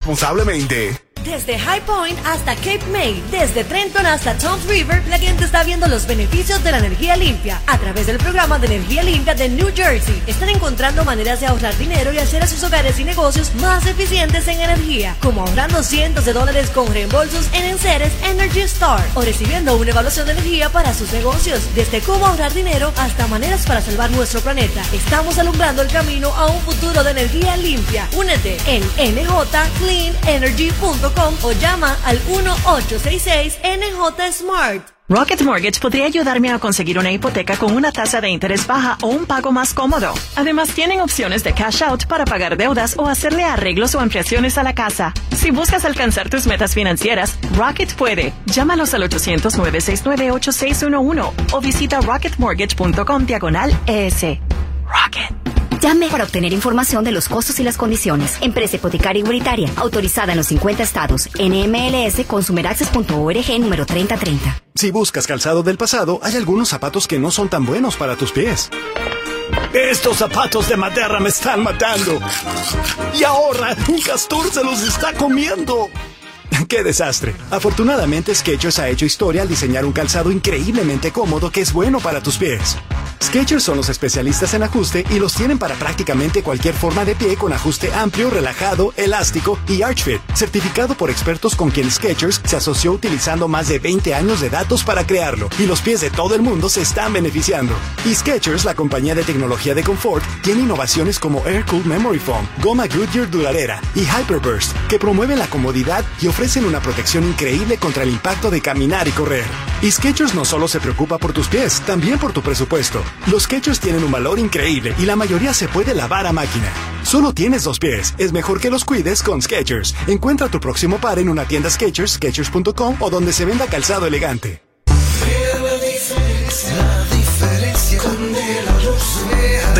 responsablemente. Desde High Point hasta Cape May, desde Trenton hasta Toms River, la gente está viendo los beneficios de la energía limpia. A través del programa de energía limpia de New Jersey, están encontrando maneras de ahorrar dinero y hacer a sus hogares y negocios más eficientes en energía, como ahorrando cientos de dólares con reembolsos en Enceres Energy Star o recibiendo una evaluación de energía para sus negocios. Desde cómo ahorrar dinero hasta maneras para salvar nuestro planeta. Estamos alumbrando el camino a un futuro de energía limpia. Únete en njcleanenergy.com o llama al 1866 NJ Smart. Rocket Mortgage podría ayudarme a conseguir una hipoteca con una tasa de interés baja o un pago más cómodo. Además, tienen opciones de cash out para pagar deudas o hacerle arreglos o ampliaciones a la casa. Si buscas alcanzar tus metas financieras, Rocket puede. Llámalos al 800-969-8611 o visita rocketmortgage.com diagonal ES. Rocket. Llame para obtener información de los costos y las condiciones. Empresa hipotecaria igualitaria, autorizada en los 50 estados. NMLS consumeraccess.org número 3030. Si buscas calzado del pasado, hay algunos zapatos que no son tan buenos para tus pies. Estos zapatos de madera me están matando. Y ahora un castor se los está comiendo. ¡Qué desastre! Afortunadamente, Skechers ha hecho historia al diseñar un calzado increíblemente cómodo que es bueno para tus pies. Skechers son los especialistas en ajuste y los tienen para prácticamente cualquier forma de pie con ajuste amplio, relajado, elástico y Arch Fit, certificado por expertos con quien Skechers se asoció utilizando más de 20 años de datos para crearlo y los pies de todo el mundo se están beneficiando. Y Skechers, la compañía de tecnología de confort, tiene innovaciones como Air Cool Memory Foam, goma Goodyear duradera y Hyperburst que promueven la comodidad y ofrecen una protección increíble contra el impacto de caminar y correr. Y Skechers no solo se preocupa por tus pies, también por tu presupuesto. Los Skechers tienen un valor increíble y la mayoría se puede lavar a máquina. Solo tienes dos pies, es mejor que los cuides con Skechers. Encuentra tu próximo par en una tienda Skechers, Skechers.com o donde se venda calzado elegante.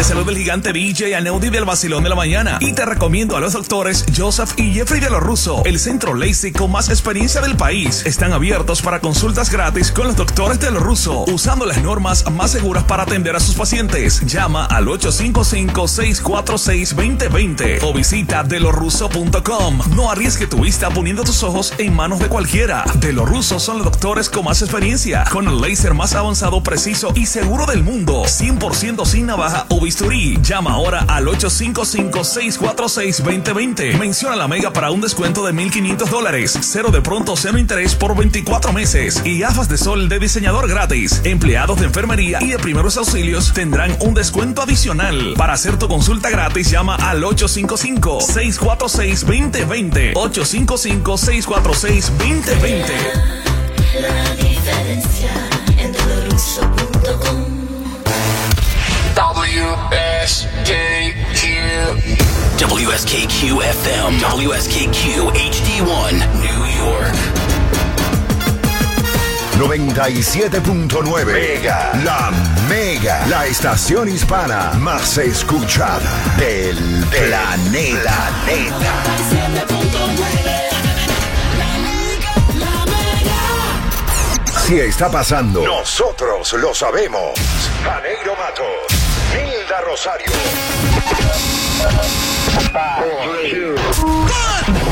Te saluda el gigante BJ Aneudi del Basilón de la Mañana y te recomiendo a los doctores Joseph y Jeffrey de lo Russo, el centro LASIK con más experiencia del país. Están abiertos para consultas gratis con los doctores de lo Russo, usando las normas más seguras para atender a sus pacientes. Llama al 855-646-2020 o visita delorrusso.com. No arriesgue tu vista poniendo tus ojos en manos de cualquiera. De lo Russo son los doctores con más experiencia, con el láser más avanzado, preciso y seguro del mundo. 100% sin navaja o bisturí. Llama ahora al 855-646-2020. Menciona la mega para un descuento de 1.500 dólares. Cero de pronto, cero interés por 24 meses. Y gafas de sol de diseñador gratis. Empleados de enfermería y de primeros auxilios tendrán un descuento adicional. Para hacer tu consulta gratis, llama al 855-646-2020. 855-646-2020. La diferencia en doloroso.com WSKQ. WSKQ FM. WSKQ HD1, New York. 97.9 Mega. La Mega. La estación hispana más escuchada del planeta. Si está pasando, nosotros lo sabemos. Janeiro Matos, Rosario. Mi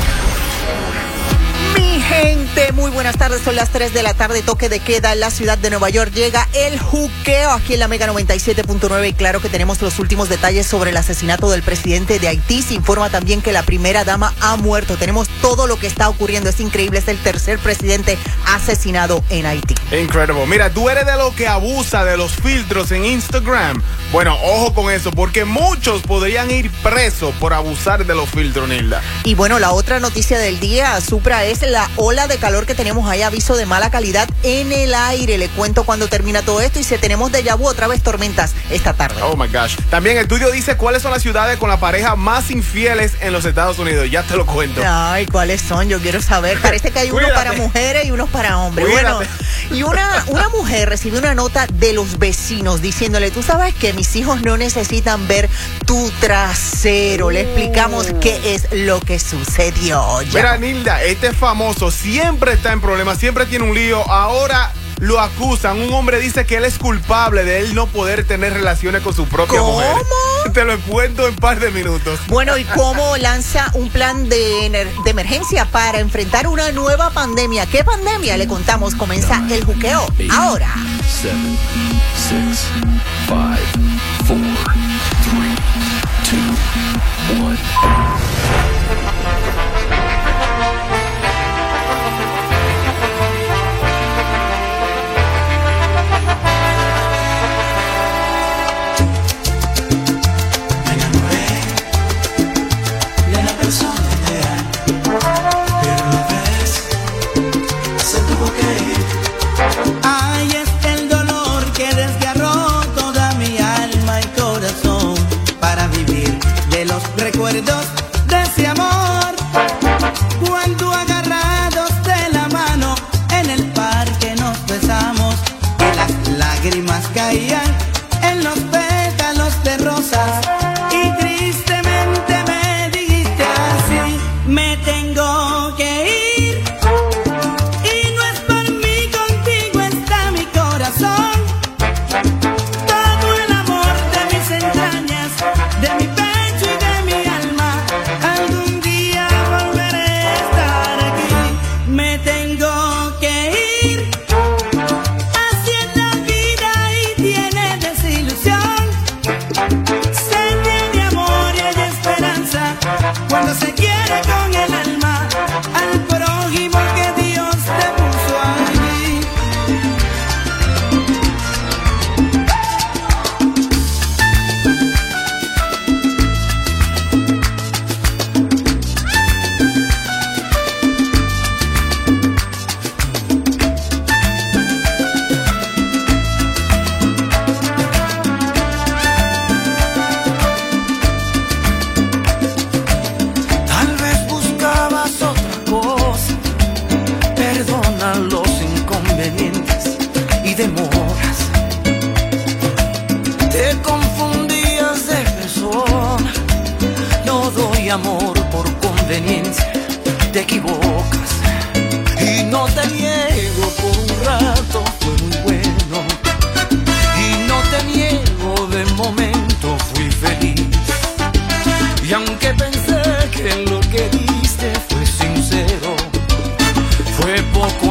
gente, muy buenas tardes. Son las 3 de la tarde, toque de queda en la ciudad de Nueva York. Llega el juqueo aquí en la Mega 97.9 y claro que tenemos los últimos detalles sobre el asesinato del presidente de Haití. Se informa también que la primera dama ha muerto. Tenemos todo lo que está ocurriendo. Es increíble. Es el tercer presidente asesinado en Haití. Incredible. Mira, tú eres de lo que abusa de los filtros en Instagram. Bueno, ojo con eso, porque muchos podrían ir presos por abusar de los filtros, Nilda. Y bueno, la otra noticia del día, Supra, es la ola de calor que tenemos. Hay aviso de mala calidad en el aire. Le cuento cuando termina todo esto y si tenemos de vu otra vez tormentas esta tarde. Oh my gosh. También el estudio dice cuáles son las ciudades con la pareja más infieles en los Estados Unidos. Ya te lo cuento. Ay, ¿cuáles son? Yo quiero saber. Parece que hay uno para mujeres y unos para hombres. Cuídate. Bueno, y una, una mujer recibió una nota de los vecinos diciéndole, tú sabes que mis hijos no necesitan ver tu trasero. Le explicamos qué es lo que sucedió. Ya. Mira, Nilda, este famoso siempre está en problemas, siempre tiene un lío. Ahora lo acusan. Un hombre dice que él es culpable de él no poder tener relaciones con su propia ¿Cómo? Te lo cuento en par de minutos. Bueno, ¿y cómo lanza un plan de, de emergencia para enfrentar una nueva pandemia? ¿Qué pandemia? Le contamos. Comienza el juqueo ahora. Seven, six, five, four, three, two, one. de ese amor. Cuando agarrados de la mano en el parque nos besamos y las lágrimas caían.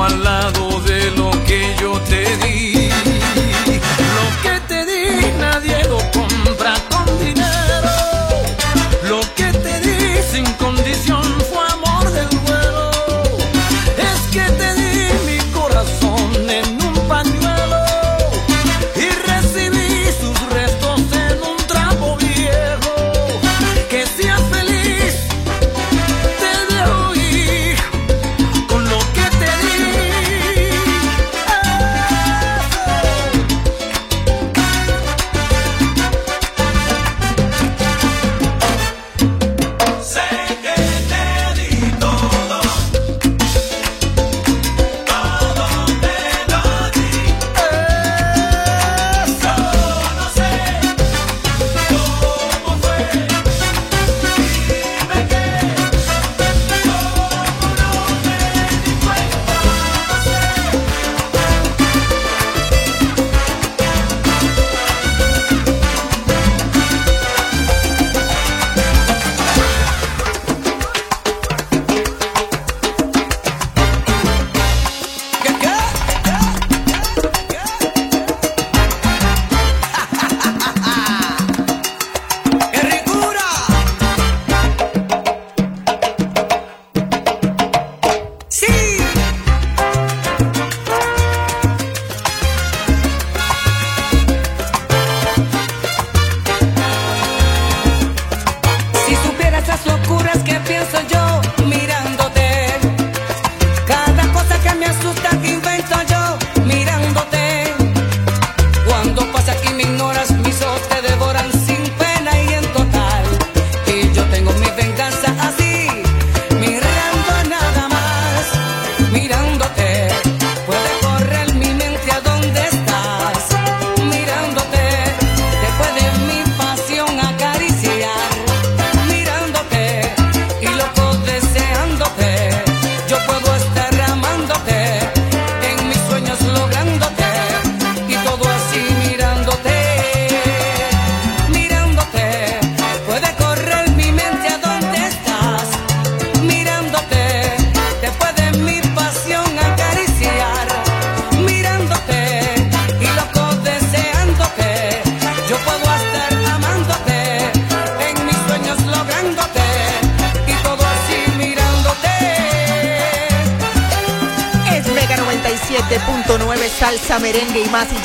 al lado de lo que yo te di.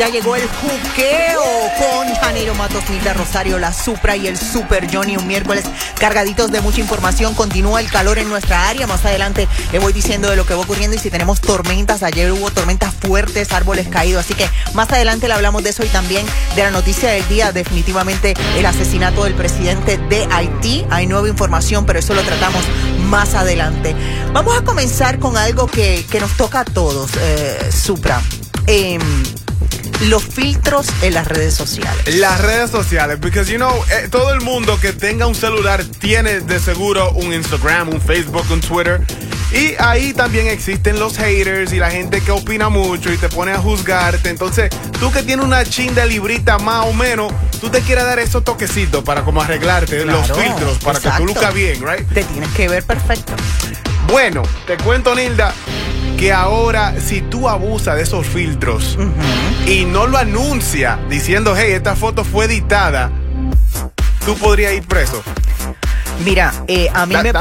Ya llegó el juqueo con Janeiro Matos, Milda Rosario, la Supra y el Super Johnny. Un miércoles cargaditos de mucha información. Continúa el calor en nuestra área. Más adelante le voy diciendo de lo que va ocurriendo y si tenemos tormentas. Ayer hubo tormentas fuertes, árboles caídos. Así que más adelante le hablamos de eso y también de la noticia del día. Definitivamente el asesinato del presidente de Haití. Hay nueva información, pero eso lo tratamos más adelante. Vamos a comenzar con algo que, que nos toca a todos, eh, Supra. Em, los filtros en las redes sociales. Las redes sociales, because you know, eh, todo el mundo que tenga un celular tiene de seguro un Instagram, un Facebook, un Twitter. Y ahí también existen los haters y la gente que opina mucho y te pone a juzgarte. Entonces, tú que tienes una chinda librita más o menos, tú te quieres dar esos toquecitos para como arreglarte los filtros, para que tú lucas bien, right? Te tienes que ver perfecto. Bueno, te cuento, Nilda, que ahora si tú abusas de esos filtros y no lo anuncia diciendo, hey, esta foto fue editada, tú podrías ir preso. Mira, eh, a, mí That- me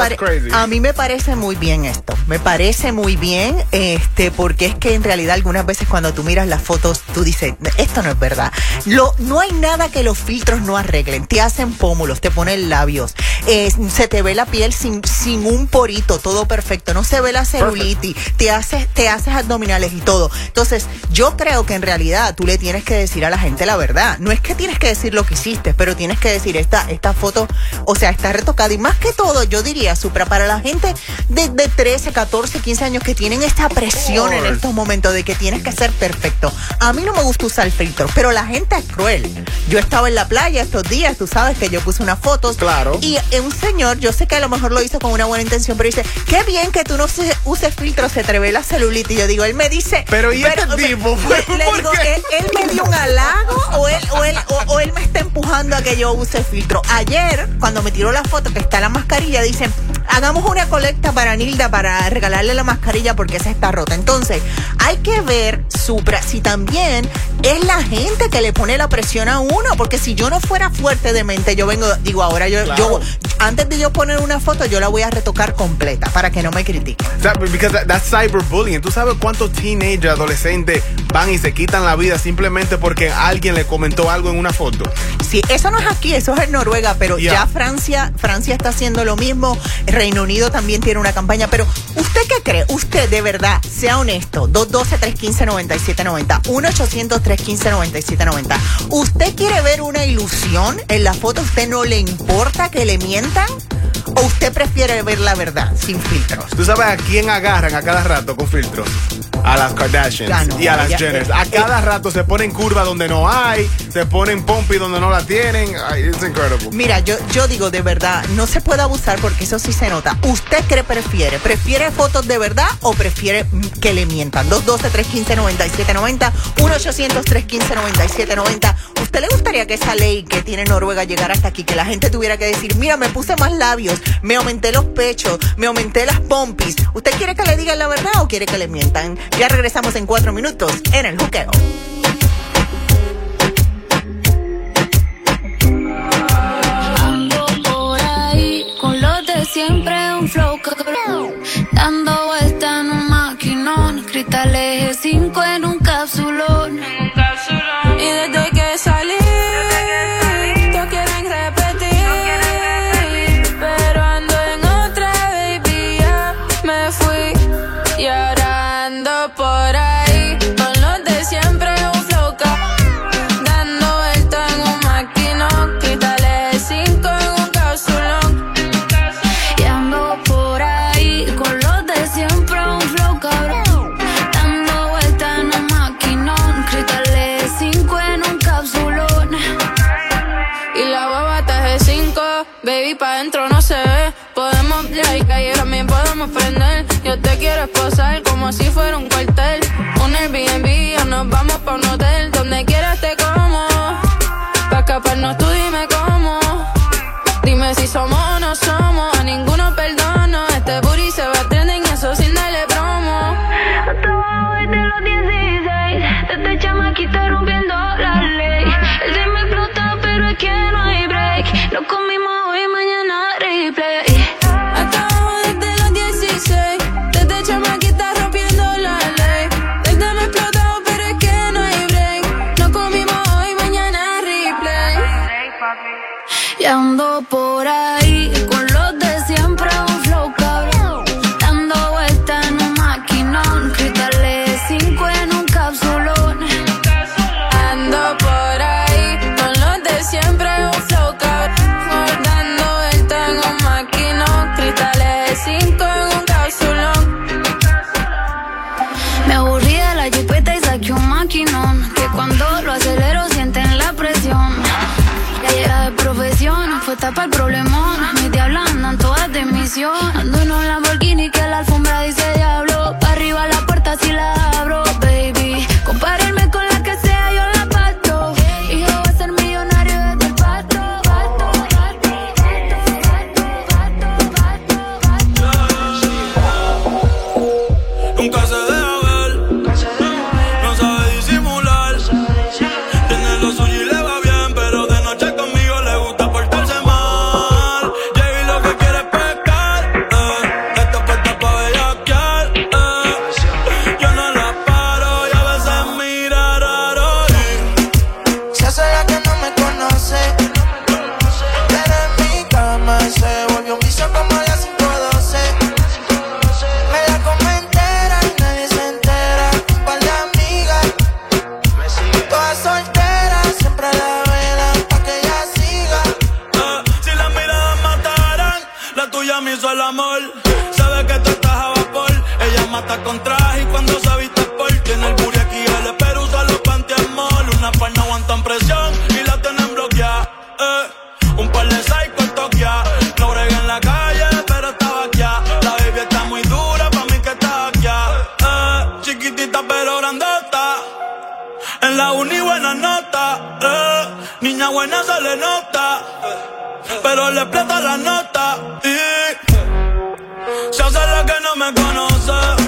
a mí me parece muy bien esto. Me parece muy bien, este, porque es que en realidad algunas veces cuando tú miras las fotos, tú dices, esto no es verdad. Lo, no hay nada que los filtros no arreglen. Te hacen pómulos, te ponen labios, eh, se te ve la piel sin, sin un porito, todo perfecto. No se ve la celulitis, te haces, te haces abdominales y todo. Entonces, yo creo que en realidad tú le tienes que decir a la gente la verdad. No es que tienes que decir lo que hiciste, pero tienes que decir esta, esta foto, o sea, está retocada. Y más que todo, yo diría, Supra, para la gente de, de 13, 14, 15 años que tienen esta presión en estos momentos de que tienes que ser perfecto. A mí no me gusta usar filtros, pero la gente es cruel. Yo estaba en la playa estos días, tú sabes que yo puse unas fotos. Claro. Y eh, un señor, yo sé que a lo mejor lo hizo con una buena intención, pero dice, qué bien que tú no se- uses filtros, se te ve la celulitis. Y yo digo, él me dice... Pero, ¿y este tipo? le- le ¿Por digo, él, él me dio un halago o él, o, él, o, o él me está empujando a que yo use filtro. Ayer, cuando me tiró la foto que está la mascarilla, dicen, hagamos una colecta para Nilda para regalarle la mascarilla porque esa está rota. Entonces, hay que ver, Supra, si también es la gente que le pone la presión a uno, porque si yo no fuera fuerte de mente, yo vengo, digo, ahora yo, Claro. yo antes de yo poner una foto, yo la voy a retocar completa para que no me critiquen. Because that- that's cyberbullying. ¿Tú sabes cuántos teenagers, adolescentes van y se quitan la vida simplemente porque alguien le comentó algo en una foto? Sí, eso no es aquí, eso es en Noruega, pero Yeah. ya Francia, Francia está haciendo lo mismo, Reino Unido también tiene una campaña, pero ¿usted qué cree? Usted de verdad, sea honesto, 212-315-9790, 1-800-315-9790. ¿Usted quiere ver una ilusión en la foto? ¿Usted no le importa que le mientan? ¿O usted prefiere ver la verdad sin filtros? ¿Tú sabes a quién agarran a cada rato con filtros? A las Kardashians no, y a las ya- Jenners. A cada rato se ponen curva donde no hay, se ponen pompi donde no la tienen. It's incredible. Mira, yo, yo digo de verdad, no se puede abusar porque eso sí se nota. ¿Usted qué prefiere? ¿Prefiere fotos de verdad o prefiere que le mientan? 212-315-9790, 1-800-315-9790. ¿Usted le gustaría que esa ley que tiene Noruega llegara hasta aquí? Que la gente tuviera que decir, mira, me puse más labios, me aumenté los pechos, me aumenté las pompis. ¿Usted quiere que le digan la verdad o quiere que le mientan? Ya regresamos en cuatro minutos en el juqueo. Ando por ahí con los de siempre, un flow cabrón. Dando vuelta en un maquinón, cristales 5 en un capsulón. Yo te quiero esposar como si fuera un cuartel. Un Airbnb o nos vamos pa' un Sabe que tú estás a vapor. Ella mata con traje y cuando se viste por tiene el booty aquí el pero usa los panty al mall. Una par no aguantan presión y la tienen bloqueada. Eh, un par de psycho toquea. No brega en la calle, pero estaba aquí. La baby está muy dura, pa' mí que está aquí. Eh, chiquitita pero grandota. En la uni buena nota, eh. Niña buena se le nota, pero le explota la nota no me conoce.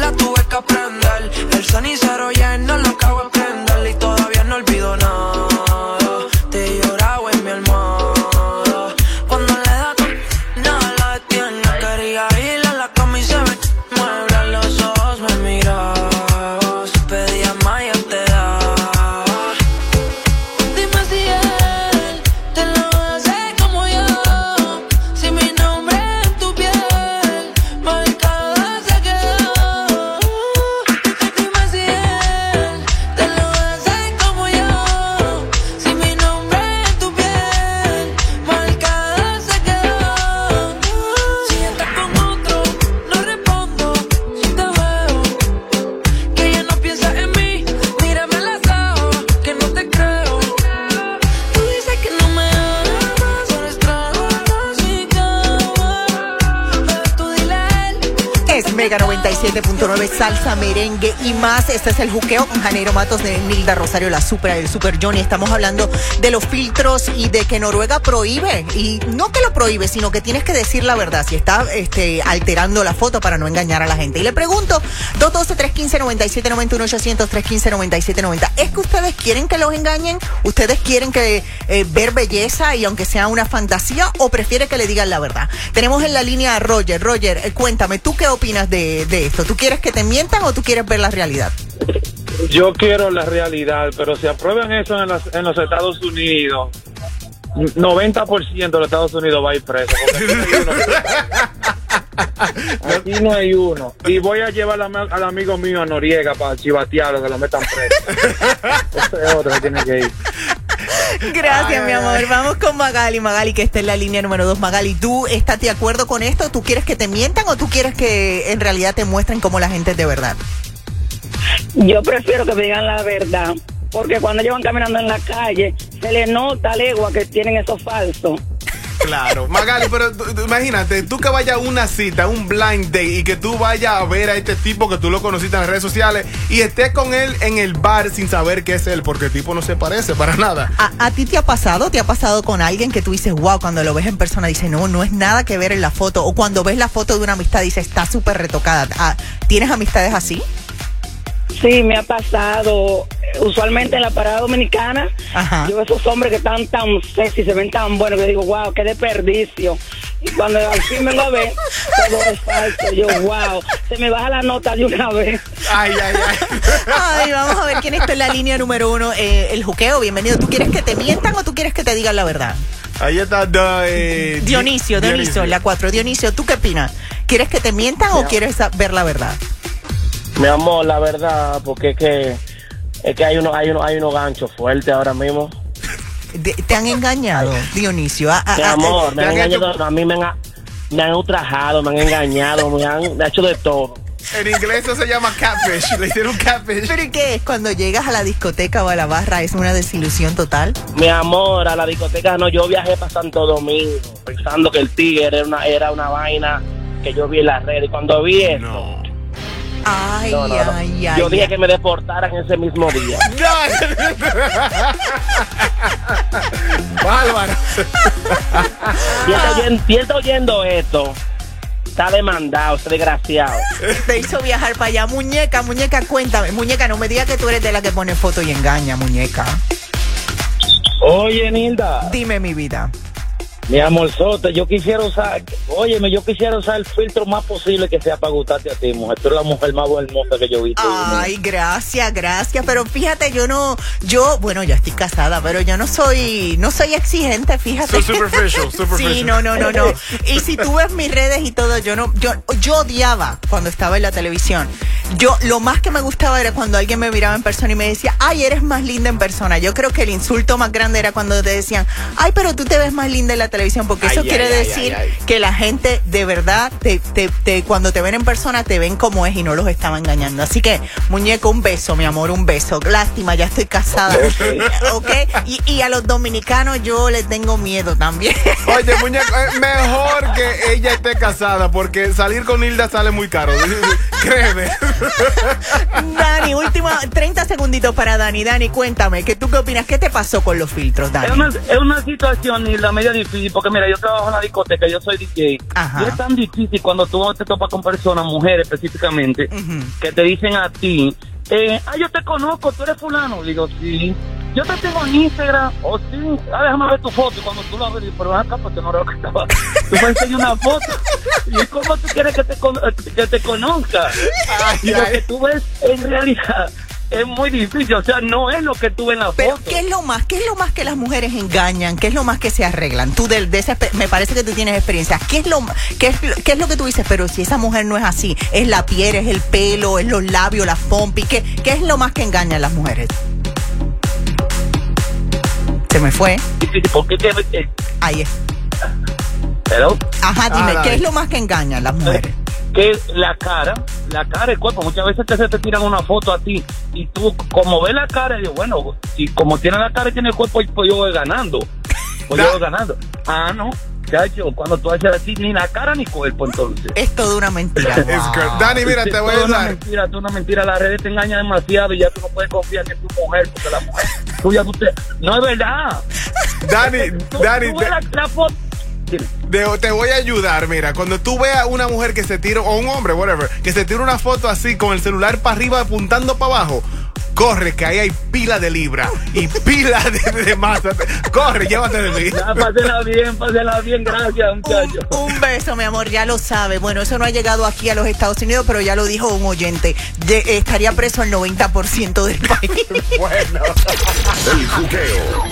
La tuve que aprender. El cenicero lleno lo acabo de prender y todavía no olvido nada. Salsa, Merengue y más. Este es el juqueo con Janeiro Matos de Nilda Rosario, la Supra del Super Johnny. Estamos hablando de los filtros y de que Noruega prohíbe. Y no que lo prohíbe, sino que tienes que decir la verdad. Si está este, alterando la foto para no engañar a la gente. Y le pregunto, 212-315-9791, 800-315-9790. ¿Es que ustedes quieren que los engañen? ¿Ustedes quieren que eh, ver belleza y aunque sea una fantasía? ¿O prefiere que le digan la verdad? Tenemos en la línea a Roger. Roger, eh, cuéntame, ¿tú qué opinas de esto? ¿Tú quieres que te mientan o tú quieres ver la realidad? Yo quiero la realidad, pero si aprueban eso en, las- en los Estados Unidos, 90% de los Estados Unidos va a ir preso. porque Aquí no hay uno. Y voy a llevar al, am- al amigo mío a Noriega para chivatearlo, que lo metan preso. Ese es otro que tiene que ir. Gracias, mi amor. Vamos con Magali. Magali, que está en la línea número 2. Magali, ¿tú estás de acuerdo con esto? ¿Tú quieres que te mientan o tú quieres que en realidad te muestren cómo la gente es de verdad? Yo prefiero que me digan la verdad, porque cuando ellos van caminando en la calle, se les nota a legua que tienen eso falso. Claro, Magali, pero imagínate, tú que vayas a una cita, un blind date, y que tú vayas a ver a este tipo que tú lo conociste en las redes sociales y estés con él en el bar sin saber que es él, porque el tipo no se parece para nada. ¿A, a ti te ha pasado? ¿Te ha pasado con alguien que tú dices, wow, cuando lo ves en persona, dices, no, no es nada que ver en la foto? O cuando ves la foto de una amistad, dices, está súper retocada. Ah, ¿Tienes amistades así? Sí, me ha pasado. Usualmente en la parada dominicana, yo veo esos hombres que están tan sexy, se ven tan buenos, que digo, wow, qué desperdicio. Y cuando al fin vengo a ver, todo es falso. Yo, wow, se me baja la nota de una vez. Ay, ay, ay. Ay, vamos a ver quién está en la línea número uno. Eh, el juqueo, bienvenido. ¿Tú quieres que te mientan o tú quieres que te digan la verdad? Ahí está eh, Dionisio, Dionisio, la cuatro. Dionisio, ¿tú qué opinas? ¿Quieres que te mientan o quieres ver la verdad? Mi amor, la verdad, porque es que es que hay uno hay uno hay unos ganchos fuertes ahora mismo. De- ¿Te han engañado, Dionisio? Ah, Mi amor, me han engañado, a mí me han, me han ultrajado, me han engañado, me han hecho de todo. En inglés eso se llama catfish, le hicieron catfish. ¿Pero y qué es? Cuando llegas a la discoteca o a la barra, ¿es una desilusión total? Mi amor, a la discoteca no, yo viajé para Santo Domingo pensando que el tigre era una, era una vaina que yo vi en las redes. Y cuando vi eso, Ay, no, no, no. ay, ay. yo dije ay. que me deportaran ese mismo día. Bárbaro. Y está oyendo, está oyendo esto. Está demandado, ese desgraciado. Te hizo viajar para allá. Muñeca, muñeca, cuéntame. Muñeca, no me digas que tú eres de la que pone foto y engaña, muñeca. Oye, Nilda. Dime, mi vida. Mi amorzote, yo quisiera usar, óyeme, yo quisiera usar el filtro más posible que sea para gustarte a ti, mujer. Tú eres la mujer más hermosa que yo he visto. Ay, gracias, gracias. Pero fíjate, yo no, yo, bueno, ya estoy casada, pero yo no soy, no soy exigente, fíjate. So superficial, Sí, superficial. no, no, no, no. Y si tú ves mis redes y todo, yo no, yo, yo odiaba cuando estaba en la televisión. Yo, lo más que me gustaba era cuando alguien me miraba en persona y me decía, ay, eres más linda en persona. Yo creo que el insulto más grande era cuando te decían, ay, pero tú te ves más linda en la televisión, porque eso Ay, quiere ay, decir ay, ay. que la gente de verdad, te, te, te- cuando te ven en persona, te ven como es y no los estaba engañando. Así que, muñeco, un beso, mi amor, un beso. Lástima, ya estoy casada. ¿Ok? Y, y a los dominicanos yo les tengo miedo también. Oye, muñeco, es mejor que ella esté casada porque salir con Hilda sale muy caro. Créeme. Dani, última 30 segunditos para Dani. Dani, cuéntame, ¿qué tú qué opinas? ¿Qué te pasó con los filtros, Es Dani? una, es una situación y la media difícil porque mira yo trabajo en la discoteca yo soy DJ y es tan difícil cuando tú te topas con personas mujeres específicamente que te dicen a ti eh, ah yo te conozco tú eres fulano digo sí yo te tengo en Instagram o sí ah, déjame ver tu foto y cuando tú la ves pero acá porque no lo que estaba tú me enseñas una foto. Y cómo tú quieres que te, con- que te conozca y lo que tú ves en realidad es muy difícil, o sea, no es lo que tú ves en la Pero, foto. ¿qué es lo más? ¿Qué es lo más que las mujeres engañan? ¿Qué es lo más que se arreglan? Tú de, de esa me parece que tú tienes experiencia. ¿Qué es lo qué es, qué es lo que tú dices? Pero si esa mujer no es así, es la piel, es el pelo, es los labios, las pompis. ¿Qué, qué es lo más que engañan las mujeres? Se me fue. ¿Por qué te- eh, Ahí es. Hello? Ajá, dime, Ah, ¿qué es lo más que engañan las mujeres? Que la cara, la cara, el cuerpo. Muchas veces que se te tiran una foto a ti y tú, como ves la cara, digo, bueno, si como tiene la cara y tiene el cuerpo, pues yo voy ganando. Pues yo voy ganando. Ah, no, chacho, cuando tú haces así, ni la cara ni cuerpo, entonces. Es toda una mentira. Wow. Dani, mira, te voy a una mentira, tú una mentira, las redes te engañan demasiado y ya tú no puedes confiar en tu mujer, porque la mujer tuya, tú te... No es verdad. Dani, Dani, tú ves te- la, la foto. De- te voy a ayudar, mira, cuando tú veas una mujer que se tira, o un hombre, whatever, que se tira una foto así con el celular para arriba apuntando para abajo, corre, que ahí hay pila de libra y pila de, de masa. Corre, llévate de mí. Ya, pásela bien, pásela bien, gracias, muchachos. Un beso, mi amor, ya lo sabe. Bueno, eso no ha llegado aquí a los Estados Unidos, pero ya lo dijo un oyente. De- estaría preso el 90% del país. bueno. El juqueo.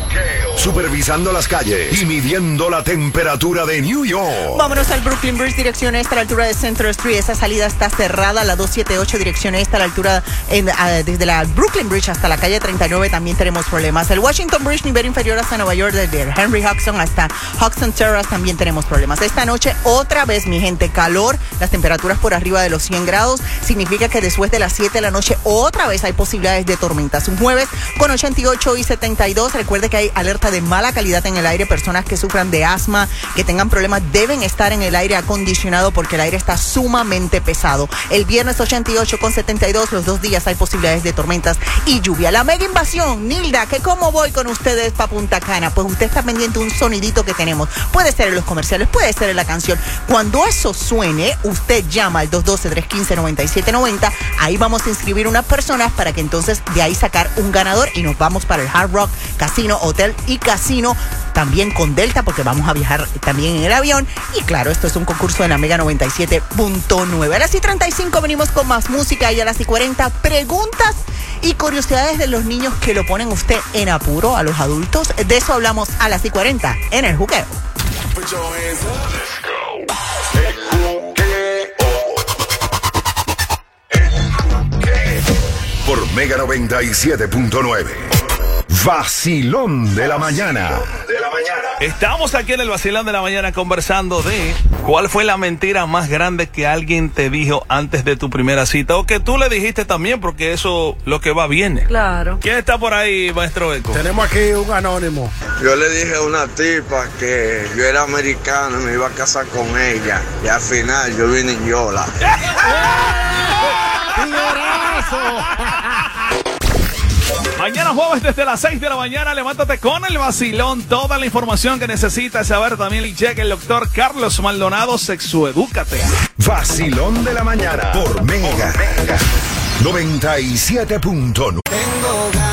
Supervisando las calles y midiendo la temperatura de New York. Vámonos al Brooklyn Bridge, dirección este a la altura de Central Street. Esa salida está cerrada, la 278, dirección este a la altura, en, a- desde la Brooklyn Bridge hasta la calle 39 también tenemos problemas. El Washington Bridge, nivel inferior hasta Nueva York, desde Henry Hudson hasta Hudson Terrace también tenemos problemas. Esta noche, otra vez, mi gente, calor, las temperaturas por arriba de los 100 grados, significa que después de las 7 de la noche, otra vez hay posibilidades de tormentas. Un jueves con 88 y 72. Recuerde que hay alerta de mala calidad en el aire. Personas que sufran de asma, que tengan problemas, deben estar en el aire acondicionado porque el aire está sumamente pesado. El viernes 88 con 72. Los dos días hay posibilidades de tormentas y lluvia. La mega invasión, Nilda, que cómo voy con ustedes para Punta Cana. Pues usted está pendiente de un sonidito que tenemos. Puede ser en los comerciales, puede ser en la canción. Cuando eso suene, usted llama al 212-315-9790. Ahí vamos a inscribir unas personas para que entonces de ahí sacar un ganador y nos vamos para el Hard Rock Casino, Hotel y Casino. También con Delta, porque vamos a viajar también en el avión. Y claro, esto es un concurso de la Mega 97.9. A las y 35 venimos con más música y a las y 40 preguntas y curiosidades de los niños que lo ponen usted en apuro a los adultos. De eso hablamos a las y 40 en el juqueo. Por Mega 97.9. Vacilón de la mañana. Estamos aquí en el Vacilón de la Mañana conversando de cuál fue la mentira más grande que alguien te dijo antes de tu primera cita o que tú le dijiste también porque eso lo que va viene. Claro. ¿Quién está por ahí, maestro Eco? Tenemos aquí un anónimo. Yo le dije a una tipa que yo era americano y me iba a casar con ella. Y al final yo vine en Yola. Mañana jueves desde las 6 de la mañana, levántate con el vacilón. Toda la información que necesitas saber también llega el doctor Carlos Maldonado, sexoedúcate. Vacilón de la mañana por Mega. Mega. 97.9.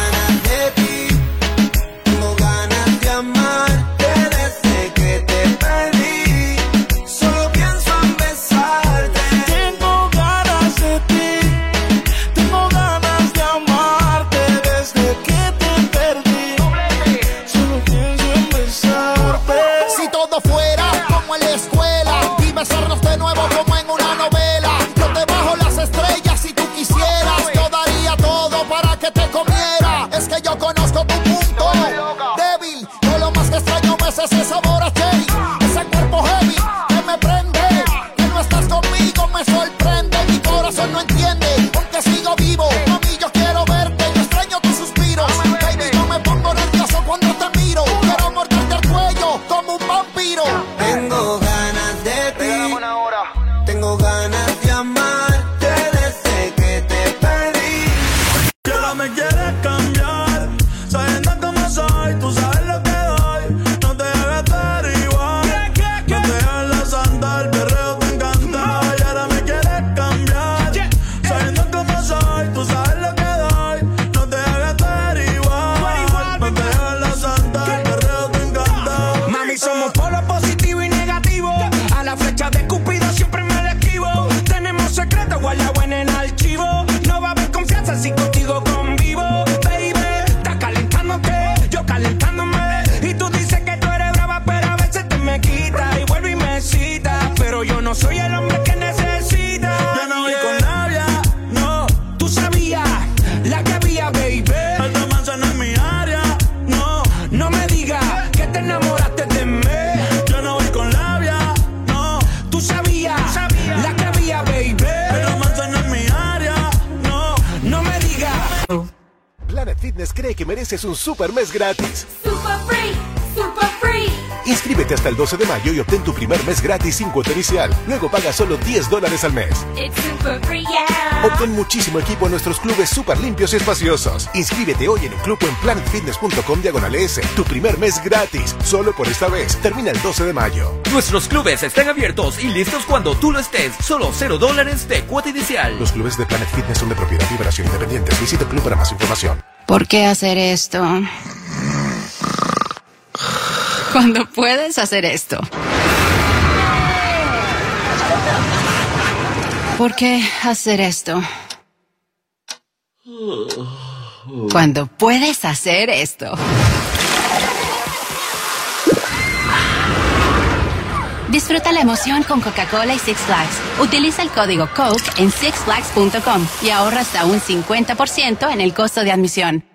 gratis. Super free, super free. Inscríbete hasta el 12 de mayo y obtén tu primer mes gratis sin cuota inicial. Luego paga solo 10 dólares al mes. It's super free, yeah. Obtén muchísimo equipo en nuestros clubes super limpios y espaciosos. Inscríbete hoy en un club o en planetfitness.com diagonal S. Tu primer mes gratis, solo por esta vez. Termina el 12 de mayo. Nuestros clubes están abiertos y listos cuando tú lo estés. Solo cero dólares de cuota inicial. Los clubes de Planet Fitness son de propiedad y operación independientes. Visita el club para más información. ¿Por qué hacer esto? cuando puedes hacer esto. ¿Por qué hacer esto? Cuando puedes hacer esto. Disfruta la emoción con Coca-Cola y Six Flags. Utiliza el código COKE en sixflags.com y ahorra hasta un 50% en el costo de admisión.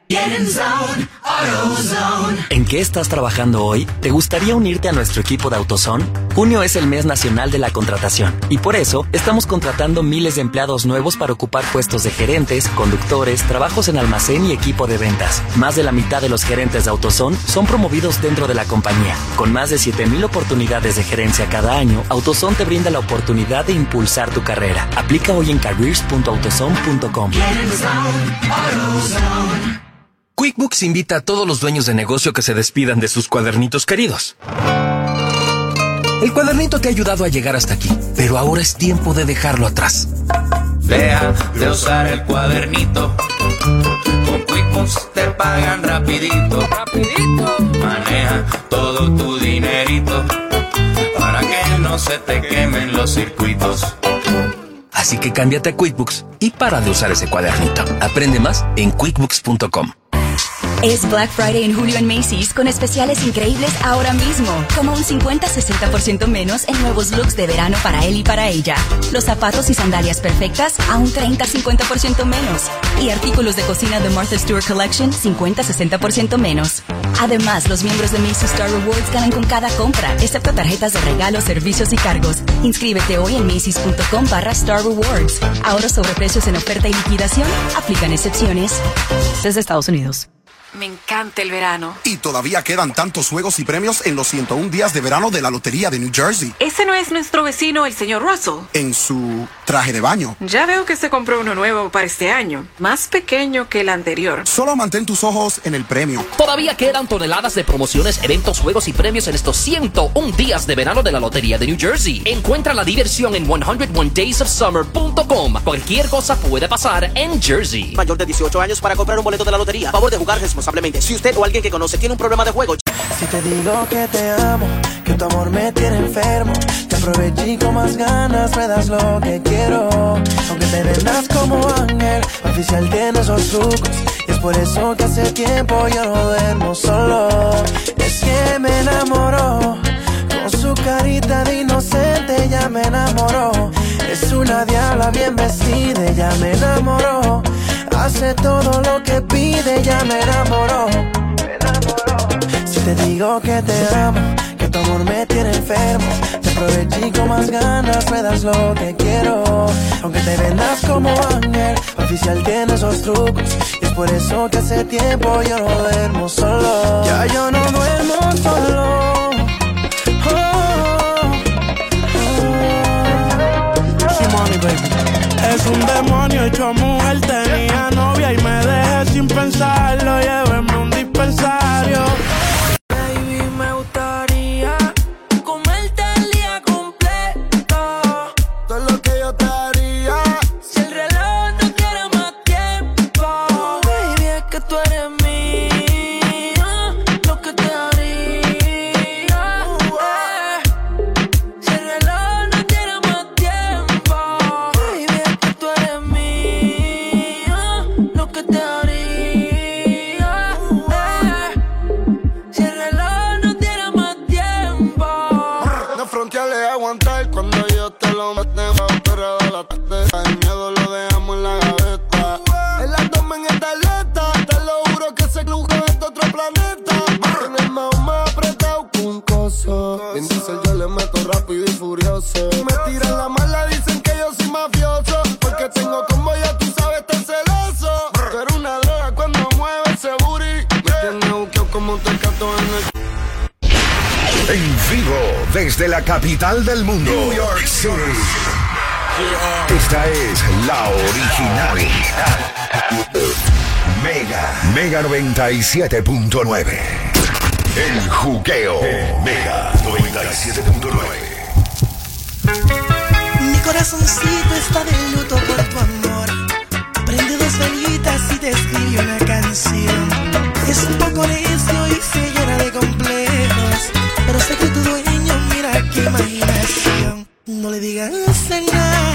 ¿En qué estás trabajando hoy? ¿Te gustaría unirte a nuestro equipo de AutoZone? Junio es el mes nacional de la contratación y por eso estamos contratando miles de empleados nuevos para ocupar puestos de gerentes, conductores, trabajos en almacén y equipo de ventas. Más de la mitad de los gerentes de AutoZone son promovidos dentro de la compañía. Con más de 7000 oportunidades de gerencia cada año, AutoZone te brinda la oportunidad de impulsar tu carrera. Aplica hoy en careers.autozone.com. QuickBooks invita a todos los dueños de negocio que se despidan de sus cuadernitos queridos. El cuadernito te ha ayudado a llegar hasta aquí, pero ahora es tiempo de dejarlo atrás. Deja de usar el cuadernito. Con QuickBooks te pagan rapidito. Rapidito. Maneja todo tu dinerito para que no se te quemen los circuitos. Así que cámbiate a QuickBooks y para de usar ese cuadernito. Aprende más en quickbooks.com. Es Black Friday en julio en Macy's con especiales increíbles ahora mismo, como un 50-60% menos en nuevos looks de verano para él y para ella. Los zapatos y sandalias perfectas a un 30-50% menos. Y artículos de cocina de Martha Stewart Collection 50-60% menos. Además, los miembros de Macy's Star Rewards ganan con cada compra, excepto tarjetas de regalos, servicios y cargos. Inscríbete hoy en macy's.com barra Star Rewards. Ahorros sobre precios en oferta y liquidación. Aplican excepciones. Desde Estados Unidos. Me encanta el verano. Y todavía quedan tantos juegos y premios en los 101 días de verano de la Lotería de New Jersey. Ese no es nuestro vecino, el señor Russell. En su traje de baño. Ya veo que se compró uno nuevo para este año, más pequeño que el anterior. Solo mantén tus ojos en el premio. Todavía quedan toneladas de promociones, eventos, juegos y premios en estos 101 días de verano de la Lotería de New Jersey. Encuentra la diversión en 101daysofsummer.com. Cualquier cosa puede pasar en Jersey. Mayor de 18 años para comprar un boleto de la lotería. Favor de jugar responsablemente. Si usted o alguien que conoce tiene un problema de juego. Si te digo que te amo, que tu amor me tiene enfermo, te aproveché y con más ganas me das lo que quiero. Aunque te vendas como ángel, oficial tiene esos trucos. Y es por eso que hace tiempo yo no duermo solo. Es que me enamoró, con su carita de inocente ya me enamoró. Es una diabla bien vestida, ya me enamoró. Hace todo lo que pide, ya me enamoró. Si te digo que te amo, que tu amor me tiene enfermo, te aproveché con más ganas me das lo que quiero. Aunque te vendas como ángel, oficial tiene esos trucos. Y es por eso que hace tiempo yo no duermo solo. Ya yo no duermo solo. Es un demonio hecho mujer, tenía novia y me dejé sin pensarlo, lléveme un dispensario. Capital del mundo, New York City. Esta es la original. Mega, Mega 97.9. El juqueo. Mega 97.9. Mi corazoncito está de luto por tu amor. Prende dos velitas y te escribe una canción. Es un poco necio y se llena de complejos. Imaginación. No le digas a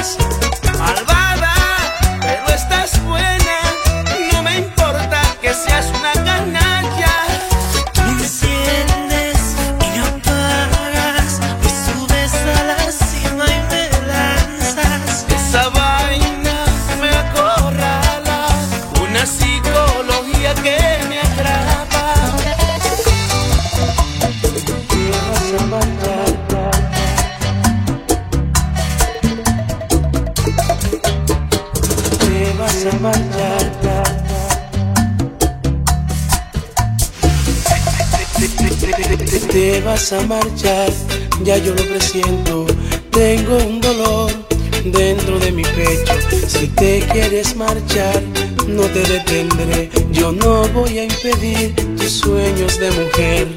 encantas. A marchar, ya yo lo presiento. Tengo un dolor dentro de mi pecho. Si te quieres marchar, no te detendré. Yo no voy a impedir tus sueños de mujer.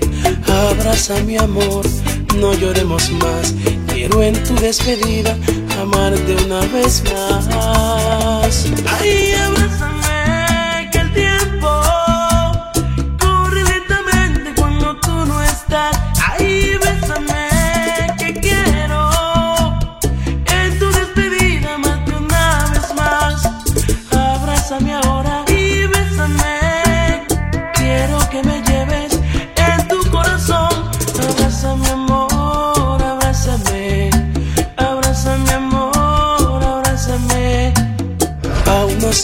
Abraza mi amor, no lloremos más. Quiero en tu despedida amarte una vez más. Ay,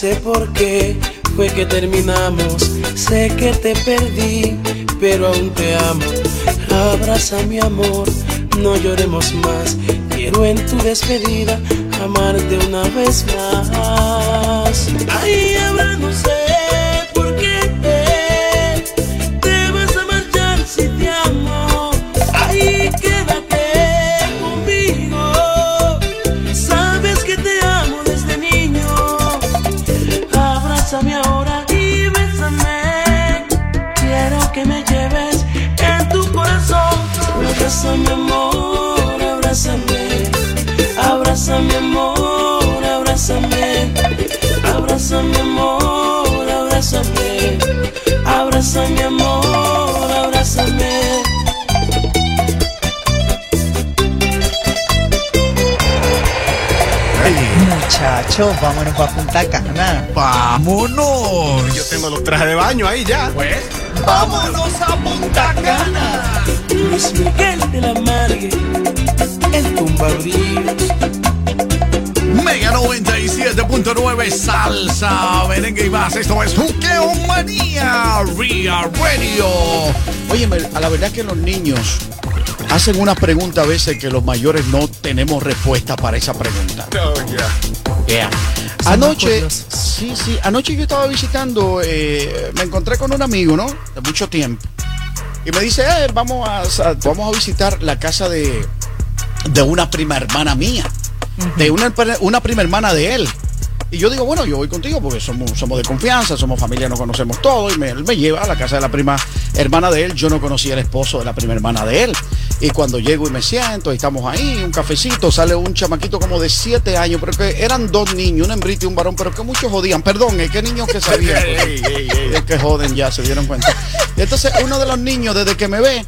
sé por qué fue que terminamos. Sé que te perdí, pero aún te amo. Abraza mi amor, no lloremos más. Quiero en tu despedida amarte una vez más. Abrázame, amor, abrázame. Abrázame, amor, abrázame. Abrázame, amor, abrázame. Muchachos, vámonos para Punta Cana. ¡Vámonos! Yo tengo los trajes de baño ahí ya. Pues. ¡Vámonos a Punta Cana! Luis Miguel de la Margue, el tumbabríos. Mega 97.9 Salsa, merengue y más. Esto es Juqueo Manía, Ria Radio. Óyeme, a la verdad que los niños hacen una pregunta a veces que los mayores no tenemos respuesta para esa pregunta. Yeah. Anoche, sí, sí, anoche yo estaba visitando, eh, me encontré con un amigo, ¿no? De mucho tiempo. Y me dice, eh, vamos, a, a- vamos a visitar la casa de, de una prima hermana mía. De una, una prima hermana de él. Y yo digo, bueno, yo voy contigo porque somos, somos de confianza, somos familia, nos conocemos todo. Y me, él me lleva a la casa de la prima hermana de él. Yo no conocía el esposo de la prima hermana de él. Y cuando llego y me siento, y estamos ahí, un cafecito, sale un chamaquito como de siete años, pero que eran dos niños, una hembrita y un varón, pero que muchos jodían. Perdón, es que niños que sabían. pues, es que joden ya, se dieron cuenta. Y entonces uno de los niños, desde que me ve,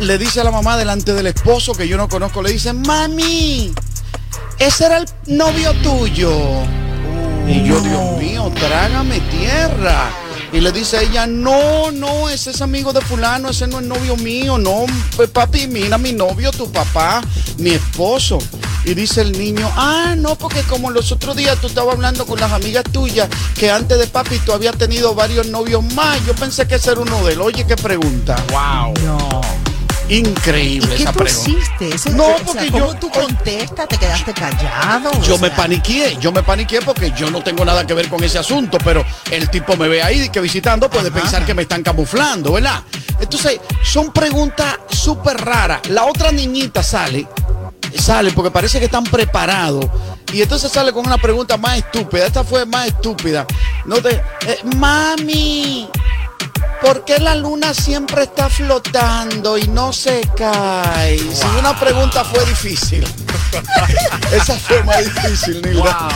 le dice a la mamá delante del esposo que yo no conozco, le dice, mami, ese era el novio tuyo. Y yo, Dios mío, trágame tierra. Y le dice ella, no, no, ese es amigo de fulano, ese no es novio mío, no, pues, papi, mira mi novio, tu papá, mi esposo. Y dice el niño, ah, no, porque como los otros días tú estabas hablando con las amigas tuyas, que antes de papi tú habías tenido varios novios más, yo pensé que ese era uno de él. Oye, qué pregunta. Wow. No. Increíble ¿Y qué esa hiciste? Eso- No, o sea, porque ¿cómo yo- tú contestas? ¿Te quedaste callado? Yo O me paniqué, yo me paniqué porque yo no tengo nada que ver con ese asunto, pero el tipo me ve ahí que visitando puede pensar que me están camuflando, ¿verdad? Entonces, son preguntas súper raras. La otra niñita sale, sale porque parece que están preparados. Y entonces sale con una pregunta más estúpida. Esta fue más estúpida. No te, eh, mami, ¿Por qué la luna siempre está flotando y no se cae? Si una pregunta fue difícil. Esa fue más difícil, Nilda.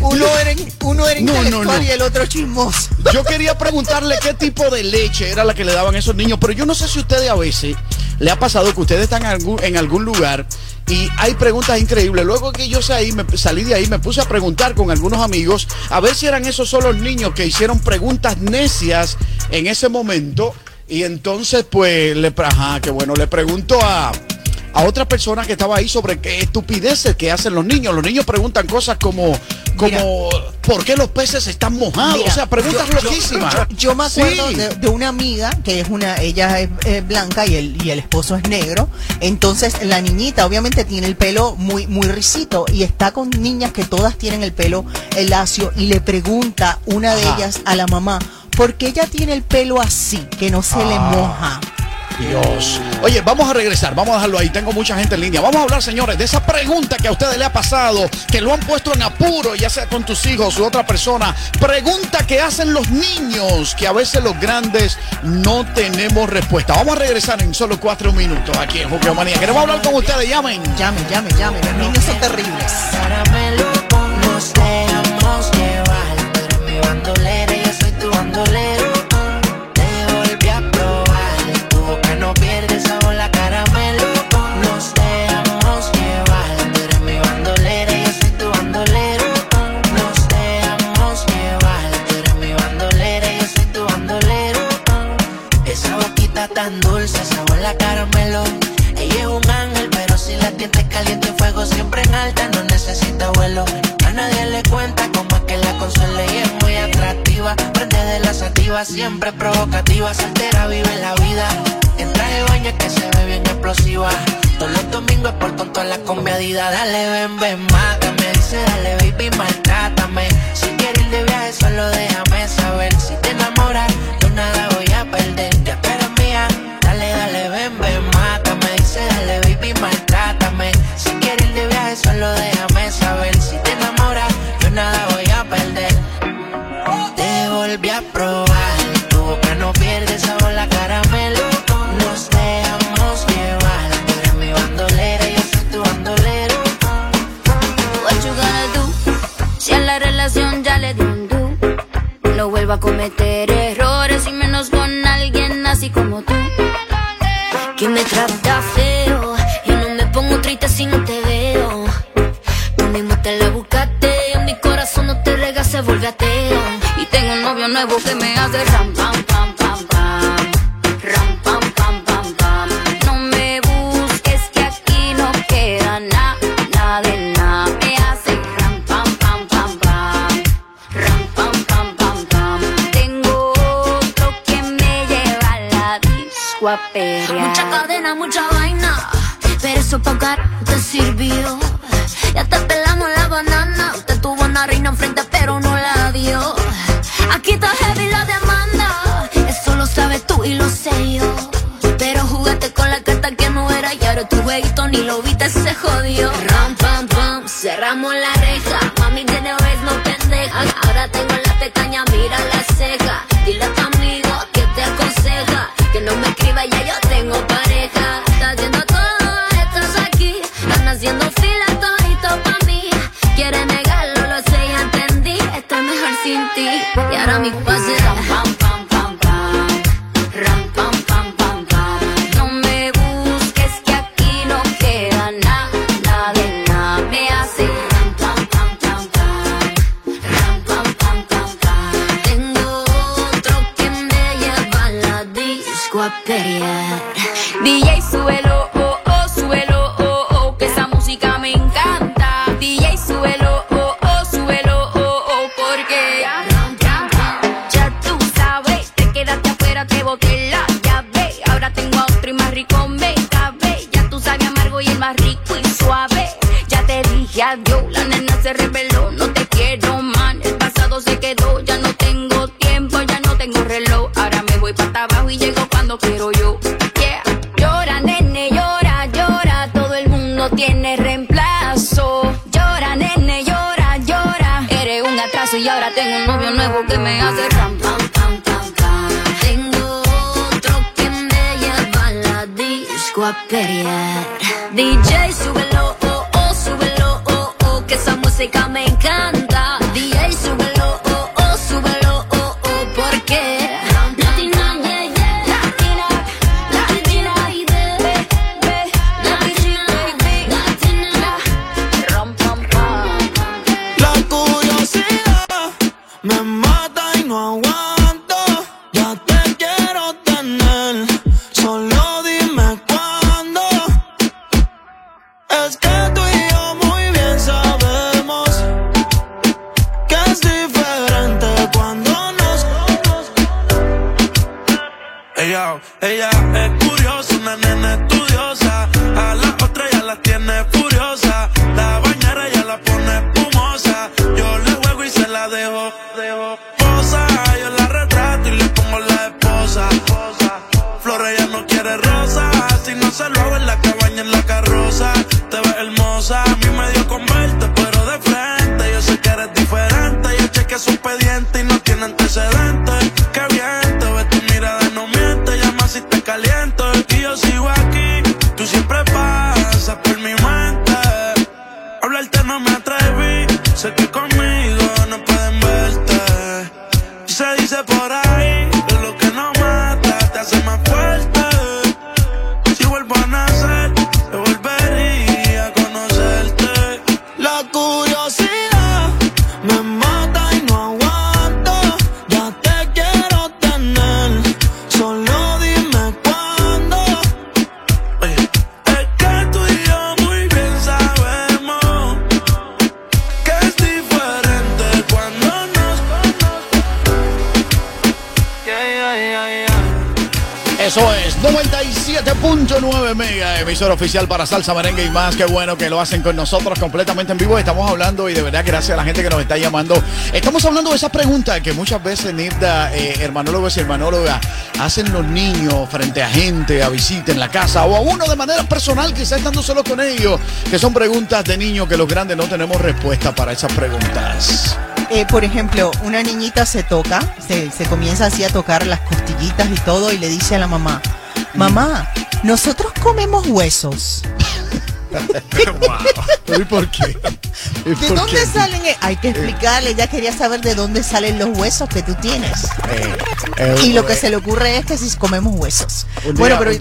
Uno era, uno era No, no, intelectual no. y el otro chismoso. Yo quería preguntarle qué tipo de leche era la que le daban a esos niños, pero yo no sé si a ustedes a veces le ha pasado que ustedes están en algún, en algún lugar y hay preguntas increíbles. Luego que yo salí, me, salí de ahí, me puse a preguntar con algunos amigos a ver si eran esos solos niños que hicieron preguntas necias en ese momento. Y entonces, pues, le, ajá, que bueno, le pregunto a, a otra persona que estaba ahí sobre qué estupideces que hacen los niños. Los niños preguntan cosas como, como ¿por qué los peces están mojados? Mira, o sea, preguntas yo- yo- loquísimas. Yo, yo me acuerdo Sí. de, de una amiga que es una, ella es, blanca y el, y el esposo es negro. Entonces la niñita obviamente tiene el pelo muy, muy risito y está con niñas que todas tienen el pelo lacio y le pregunta una de Ajá. ellas a la mamá, ¿por qué ella tiene el pelo así, que no se le Ah. moja? Dios. Oye, vamos a regresar, vamos a dejarlo ahí. Tengo mucha gente en línea. Vamos a hablar, señores, de esa pregunta que a ustedes le ha pasado, que lo han puesto en apuro, ya sea con tus hijos u otra persona. Pregunta que hacen los niños, que a veces los grandes no tenemos respuesta. Vamos a regresar en solo cuatro minutos aquí en Juqueo Manía. Queremos hablar con ustedes, llamen. Llamen, llamen, llamen. Los niños son terribles. Prende de la sativa, siempre provocativa, soltera, vive la vida. En traje baño que se ve bien explosiva. Todos los domingos por tonto la combiadida. Dale, ven, ven, mátame. Dice, dale, baby, maltrátame. Si quieres ir de viaje, solo déjame saber. Si te enamoras, yo nada voy a perder. No vuelvo a cometer errores y menos con alguien así como tú. Que me trata feo y no me pongo triste si no te veo. Tú mismo te la buscaste, en mi corazón no te rega, se vuelve ateo. Y tengo un novio nuevo que me hace ram pam pam. Mucha cadena, mucha vaina. Pero eso pa' hogar te sirvió. Ya te pelamos la banana. Usted tuvo una reina enfrente, pero no la dio. Aquí está heavy la demanda. Eso lo sabes tú y lo sé yo. Pero jugaste con la carta que no era y ahora tu jueguito ni lo viste, se jodió. Ram, pam, pam, cerramos la reja. DJ, suelo, oh, oh, suelo, oh, oh, que esa música me encanta. DJ, suelo, oh, oh, suelo, oh, oh, porque ya tú sabes, te quedaste afuera, te boté la llave. Ahora tengo a otro y más rico me cabe. Ya tú sabes amargo y el más rico y suave. Ya te dije adiós, la nena se reveló, tiene reemplazo. Llora, nene, llora, llora. Eres un atraso y ahora tengo un novio nuevo que me hace pam, pam, pam, pam, pam. Tengo otro que me lleva a la disco a pelear. DJ sube 97.9 mega, emisora oficial para salsa, merengue y más. Qué bueno que lo hacen con nosotros completamente en vivo. Estamos hablando y de verdad gracias a la gente que nos está llamando. Estamos hablando de esas preguntas que muchas veces Nirda, eh, hermanólogos y hermanólogas hacen los niños frente a gente, a visita en la casa o a uno de manera personal, quizás estando solo con ellos, que son preguntas de niños que los grandes no tenemos respuesta para esas preguntas. Eh, por ejemplo, una niñita se toca, se, se comienza así a tocar las costillitas y todo y le dice a la mamá, mamá, nosotros comemos huesos. ¿Y por qué? ¿Y ¿De por dónde qué? salen? e- Hay que explicarle, ella quería saber de dónde salen los huesos que tú tienes. eh, y lo que eh, se le ocurre es que si comemos huesos. Día- bueno, pero...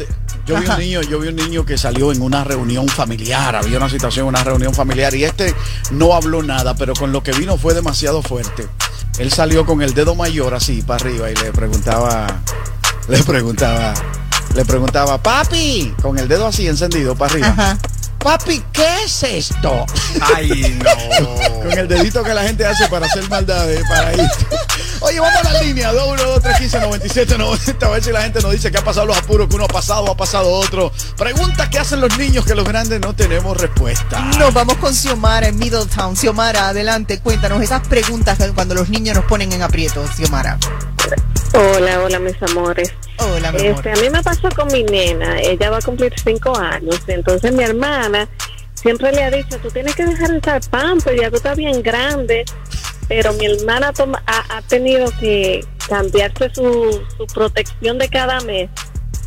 yo vi un niño, yo vi un niño que salió en una reunión familiar, había una situación, una reunión familiar y este no habló nada, pero con lo que vino fue demasiado fuerte. Él salió con el dedo mayor así para arriba y le preguntaba, le preguntaba, le preguntaba, papi, con el dedo así encendido para arriba. Papi, ¿qué es esto? Ay, no. Con el dedito que la gente hace para hacer maldades, para ir. Oye, vamos a la línea 212-315-9790. A ver si la gente nos dice que ha pasado los apuros que uno ha pasado o ha pasado otro. Preguntas que hacen los niños que los grandes no tenemos respuesta. Nos vamos con Xiomara en Middletown. Xiomara, adelante, cuéntanos esas preguntas cuando los niños nos ponen en aprietos, Xiomara. Hola, hola mis amores. Hola, mi amor. Este, a mí me pasó con mi nena, ella va a cumplir cinco años, entonces mi hermana siempre le ha dicho, tú tienes que dejar de usar pamper, ya tú estás bien grande, pero mi hermana toma- ha, ha tenido que cambiarse su, su protección de cada mes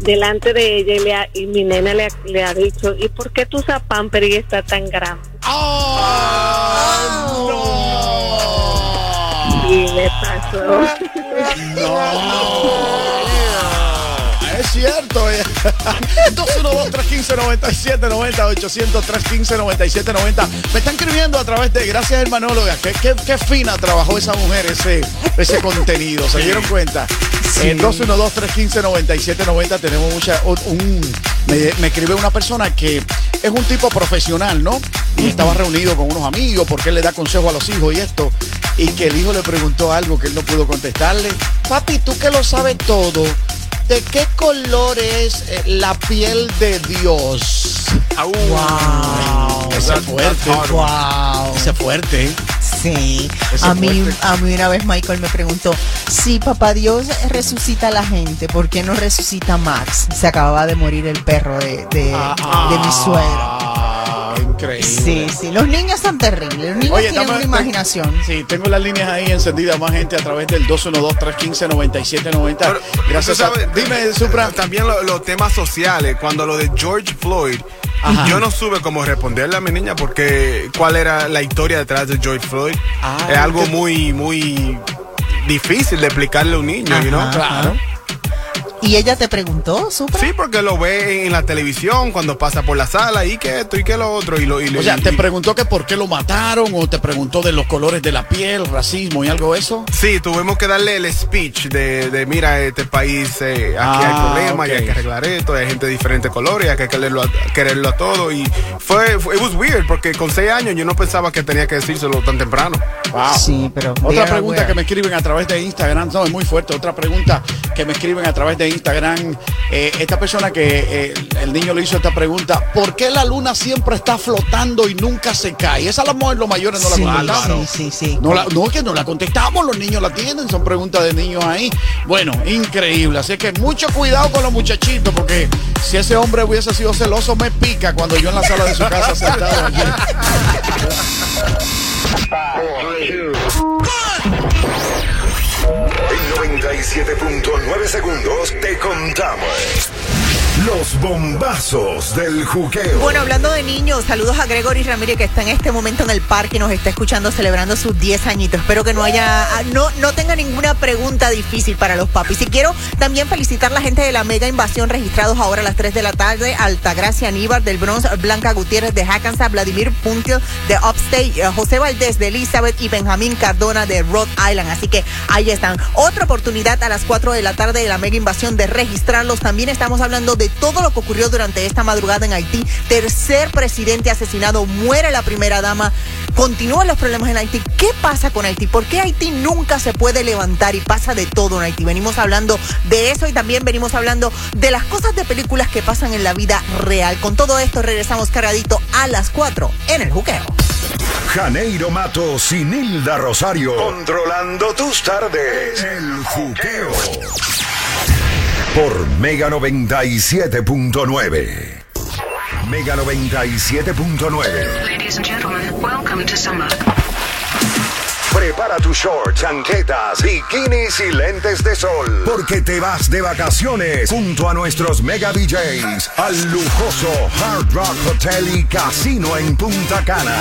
delante de ella y, le ha- y mi nena le, ha- le ha dicho, ¿y por qué tú usas pamper y está tan grande? Y me pasó. Es cierto. eh. 212-315-9790, 800-315-9790. Me están escribiendo a través de Gracias Hermanóloga. Qué, qué, qué fina trabajó esa mujer ese, ese contenido. ¿Se dieron cuenta? En 212-315-9790 tenemos mucha. un- un- me, me escribe una persona que es un tipo profesional, ¿no? Y estaba reunido con unos amigos porque él le da consejo a los hijos y esto. Y que el hijo le preguntó algo que él no pudo contestarle. Papi, tú que lo sabes todo. ¿De qué color es eh, la piel de Dios? Wow. Ese fuerte. Wow. Ese fuerte. Sí. Ese A mí, fuerte. a mí una vez Michael me preguntó, si papá Dios resucita a la gente, ¿por qué no resucita a Max? Se acababa de morir el perro de, de, de mi suegro. Wow, increíble. Sí, sí, los niños son terribles. Los niños tienen dame- una imaginación. Sí, tengo las líneas ahí encendidas, más gente a través del 212-315-9790. Gracias Tú a... sabes, Dime, Supra. También lo- los temas sociales, cuando lo de George Floyd, Ajá. yo no supe cómo responderle a mi niña porque cuál era la historia detrás de George Floyd. Ah, es algo que- muy, muy difícil de explicarle a un niño, you know? Ajá, Claro. ¿Y ella te preguntó, Supra? Sí, porque lo ve en la televisión cuando pasa por la sala y que esto y que lo otro. Y lo, y lo- O sea, y- ¿te y- preguntó que por qué lo mataron o te preguntó de los colores de la piel, racismo y algo de eso? Sí, tuvimos que darle el speech de, de mira, este país, eh, aquí hay Ah, problemas, y ok. hay que arreglar esto, hay gente de diferentes colores, y hay que quererlo a, quererlo a todo. Y fue, fue, it was weird, porque con seis años yo no pensaba que tenía que decírselo tan temprano. Wow. Sí, pero. Otra pregunta que me escriben a través de Instagram, no, es muy fuerte. Otra pregunta que me escriben a través de Instagram. Eh, esta persona que eh, el niño le hizo esta pregunta: ¿Por qué la luna siempre está flotando y nunca se cae? Esa la los mayores no la Sí, contestamos. sí, sí, sí. No, la- no, es que no la contestamos, los niños la tienen, son preguntas de niños ahí. Bueno, increíble. Así que mucho cuidado con los muchachitos, porque si ese hombre hubiese sido celoso, me pica cuando yo en la sala de su casa sentado allí. 97.9 segundos te contamos los bombazos del juqueo. Bueno, hablando de niños, saludos a Gregory Ramírez que está en este momento en el parque y nos está escuchando celebrando sus 10 añitos. Espero que no haya, ah, no, no tenga ninguna pregunta difícil para los papis. Y quiero también felicitar a la gente de la mega invasión registrados ahora a las 3 de la tarde. Altagracia Aníbar del Bronx, Blanca Gutiérrez de Hackensack, Vladimir Puntil de Upstate, eh, José Valdés de Elizabeth y Benjamín Cardona de Rhode Island. Así que ahí están. Otra oportunidad a las 4 de la tarde de la mega invasión de registrarlos. También estamos hablando de todo lo que ocurrió durante esta madrugada en Haití. Tercer presidente asesinado, muere la primera dama. Continúan los problemas en Haití. ¿Qué pasa con Haití? ¿Por qué Haití nunca se puede levantar y pasa de todo en Haití? Venimos hablando de eso y también venimos hablando de las cosas de películas que pasan en la vida real. Con todo esto regresamos cargadito a las 4 en el juqueo. Janeiro Matos y Nilda Rosario. Controlando tus tardes. El juqueo. Por Mega 97.9. Mega 97.9. Ladies and gentlemen, welcome to summer. Prepara tus shorts, chanquetas, bikinis y lentes de sol. Porque te vas de vacaciones junto a nuestros mega DJs al lujoso Hard Rock Hotel y Casino en Punta Cana.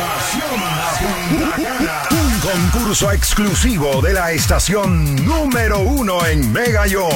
Un concurso exclusivo de la estación número uno en Mega York.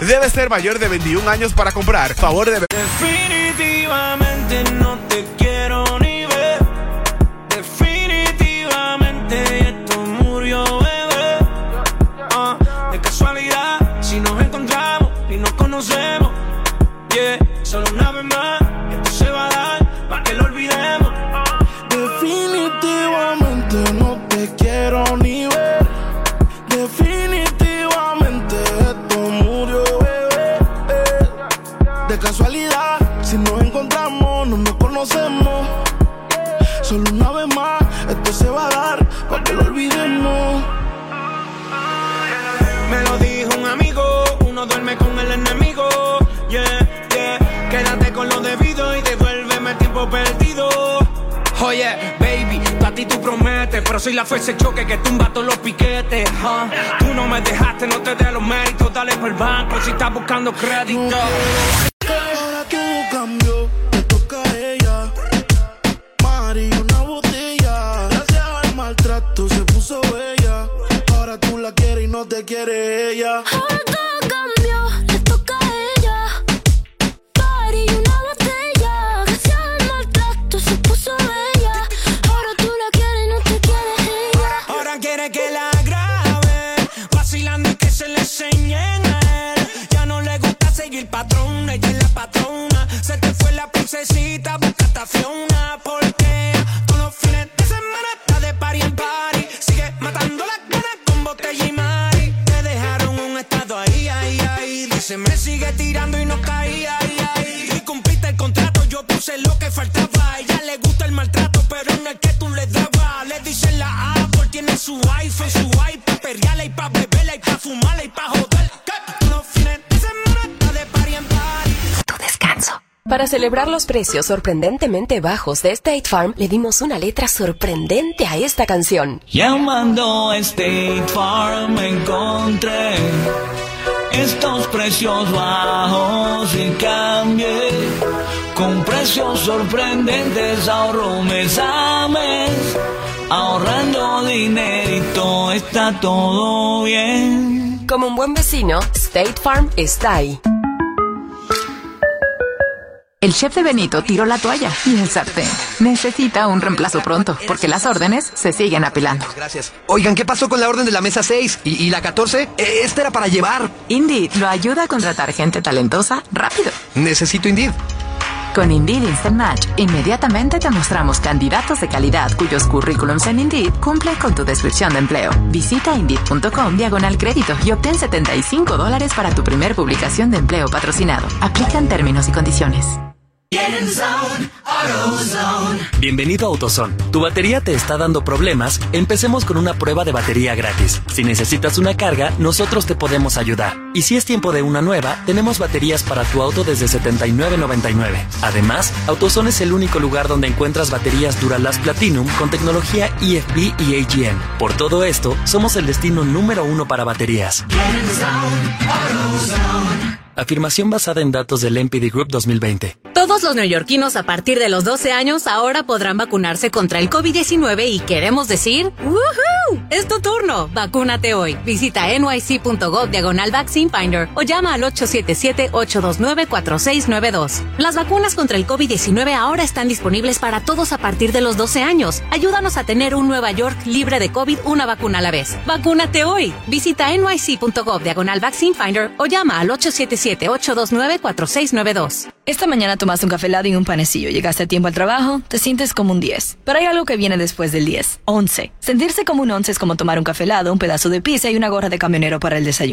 Debe ser mayor de 21 años para comprar. Favor de Definitivamente no te quiero ni ver. Definitivamente esto murió, bebé. Ah, de casualidad, si nos encontramos y nos conocemos. Yeah, solo una vez más, banco si estás buscando crédito. Celebrar los precios sorprendentemente bajos de State Farm, le dimos una letra sorprendente a esta canción. Llamando a State Farm encontré estos precios bajos y cambié con precios sorprendentes ahorro mes a mes ahorrando dinerito está todo bien Como un buen vecino, State Farm está ahí. El chef de Benito tiró la toalla y el sartén. Necesita un reemplazo pronto, porque las órdenes se siguen apilando. Gracias. Oigan, ¿qué pasó con la orden de la mesa 6? ¿Y, y la 14? Eh, Esta era para llevar. Indeed lo ayuda a contratar gente talentosa rápido. Necesito Indeed. Con Indeed Instant Match, inmediatamente te mostramos candidatos de calidad cuyos currículums en Indeed cumplen con tu descripción de empleo. Visita Indeed.com diagonal crédito y obtén 75 dólares para tu primer publicación de empleo patrocinado. Aplican términos y condiciones. Bienvenido a AutoZone. ¿Tu batería te está dando problemas? Empecemos con una prueba de batería gratis. Si necesitas una carga, nosotros te podemos ayudar. Y si es tiempo de una nueva, tenemos baterías para tu auto desde $79.99. Además, AutoZone es el único lugar donde encuentras baterías Duralast Platinum con tecnología EFB y AGM. Por todo esto, somos el destino número uno para baterías. Afirmación basada en datos del NPD Group 2020. Todos los neoyorquinos a partir de los 12 años ahora podrán vacunarse contra el COVID-19 y queremos decir, ¡Woohoo! Es tu turno. Vacúnate hoy. Visita nyc.gov diagonal finder o llama al 877-829-4692. Las vacunas contra el COVID-19 ahora están disponibles para todos a partir de los 12 años. Ayúdanos a tener un Nueva York libre de COVID una vacuna a la vez. Vacúnate hoy. Visita nyc.gov diagonal vaccine finder o llama al 877-829-4692. Esta mañana tomaste un café helado y un panecillo. Llegaste a tiempo al trabajo, te sientes como un 10. Pero hay algo que viene después del 10. 11. Sentirse como un 11 es como tomar un café helado, un pedazo de pizza y una gorra de camionero para el desayuno.